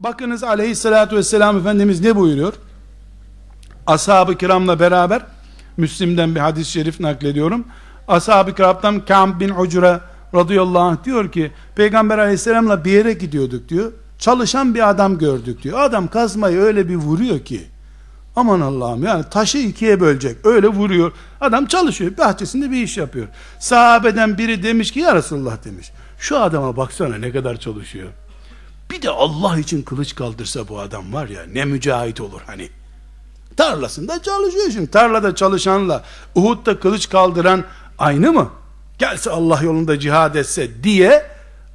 Bakınız aleyhissalatü vesselam Efendimiz ne buyuruyor? Ashab-ı kiramla beraber Müslim'den bir hadis-i şerif naklediyorum. Ashab-ı kiramdan Ka'b bin Ucra radıyallahu anh diyor ki Peygamber aleyhisselamla bir yere gidiyorduk diyor. Çalışan bir adam gördük diyor. Adam kazmayı öyle bir vuruyor ki aman Allah'ım yani taşı ikiye bölecek. Öyle vuruyor. Adam çalışıyor. Bahçesinde bir iş yapıyor. Sahabeden biri demiş ki ya Resulullah demiş. Şu adama baksana ne kadar çalışıyor. Bir de Allah için kılıç kaldırsa bu adam var ya ne mücahit olur hani. Tarlasında çalışıyor şimdi. Tarlada çalışanla Uhud'da kılıç kaldıran aynı mı? Gelse Allah yolunda cihad etse diye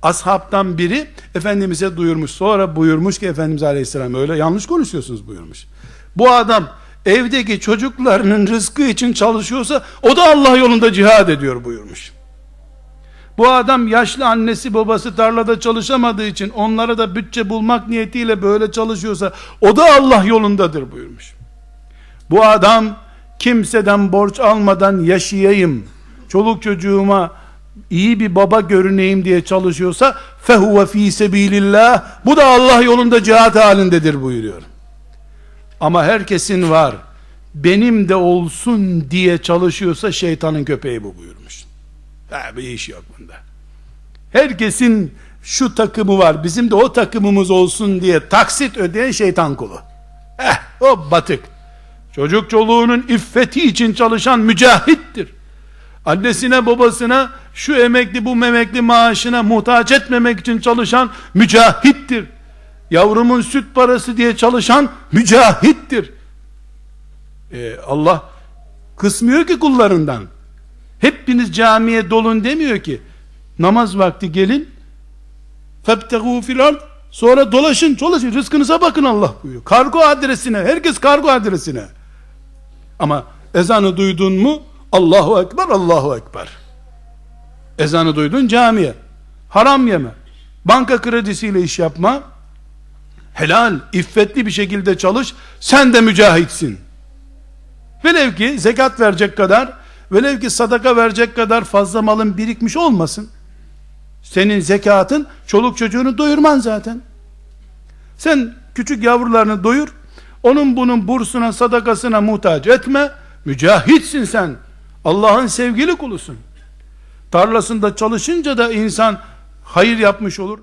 ashabtan biri Efendimiz'e duyurmuş. Sonra buyurmuş ki Efendimiz Aleyhisselam öyle yanlış konuşuyorsunuz buyurmuş. Bu adam evdeki çocuklarının rızkı için çalışıyorsa o da Allah yolunda cihad ediyor buyurmuş. Bu adam yaşlı annesi babası tarlada çalışamadığı için onlara da bütçe bulmak niyetiyle böyle çalışıyorsa o da Allah yolundadır buyurmuş. Bu adam kimseden borç almadan yaşayayım, çoluk çocuğuma iyi bir baba görüneyim diye çalışıyorsa fehuve fi sebilillah bu da Allah yolunda cihat halindedir buyuruyor. Ama herkesin var benim de olsun diye çalışıyorsa şeytanın köpeği bu buyurmuş. Ha, bir iş yok bunda. Herkesin şu takımı var bizim de o takımımız olsun diye taksit ödeyen şeytan kulu. Eh o batık. Çocuk çoluğunun iffeti için çalışan mücahittir. Annesine babasına şu emekli bu memekli maaşına muhtaç etmemek için çalışan mücahittir. Yavrumun süt parası diye çalışan mücahittir. Ee, Allah kısmıyor ki kullarından. Hepiniz camiye dolun demiyor ki. Namaz vakti gelin. Febtegû fil. Sonra dolaşın, dolaşın. Rızkınıza bakın Allah buyuruyor. Kargo adresine. Herkes kargo adresine. Ama ezanı duydun mu? Allahu Ekber, Allahu Ekber. Ezanı duydun camiye. Haram yeme. Banka kredisiyle iş yapma. Helal, iffetli bir şekilde çalış. Sen de mücahitsin. Velev ki zekat verecek kadar, velev ki sadaka verecek kadar fazla malın birikmiş olmasın. Senin zekatın çoluk çocuğunu doyurman zaten. Sen küçük yavrularını doyur. Onun bunun bursuna, sadakasına muhtaç etme. Mücahitsin sen. Allah'ın sevgili kulusun. Tarlasında çalışınca da insan hayır yapmış olur.